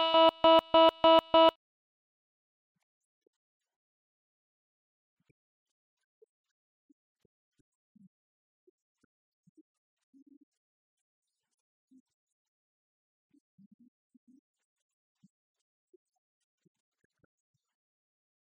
you